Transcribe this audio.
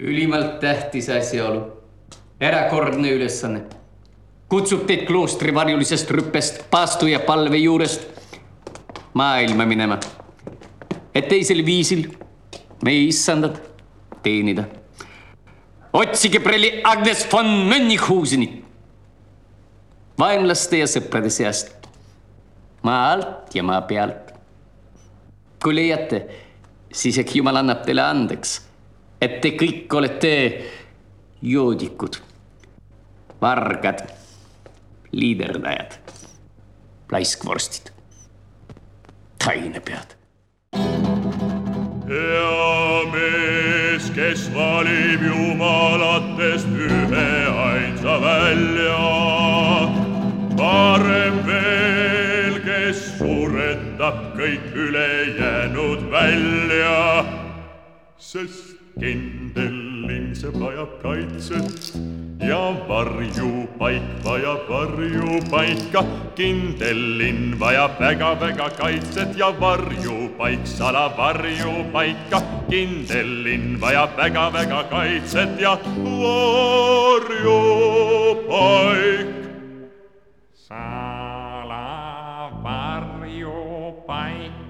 ülimalt tähtis asjaolu, erakordne ülesanne. kutsub teid kloostri varjulisest rüppest, paastu ja palve juurest maailma minema, et teisel viisil meie issandat teenida. otsige prelli Agnes von Mönchhausenit vaenlaste ja sõprade seast, maa alt ja maa pealt. kui leiate, siis ehk Jumal annab teile andeks, et te kõik olete joodikud, vargad, liiderdajad, laiskvorstid, tainepead. hea mees, kes valib jumalatest ühe ainsa välja, parem veel, kes suretab kõik ülejäänud välja, sest kindel see vajab kaitset ja varjupaik vajab varjupaika. kindel linn vajab väga-väga kaitset ja varjupaik salab varjupaika. kindel linn vajab väga-väga kaitset ja varjupaik. salav varjupaik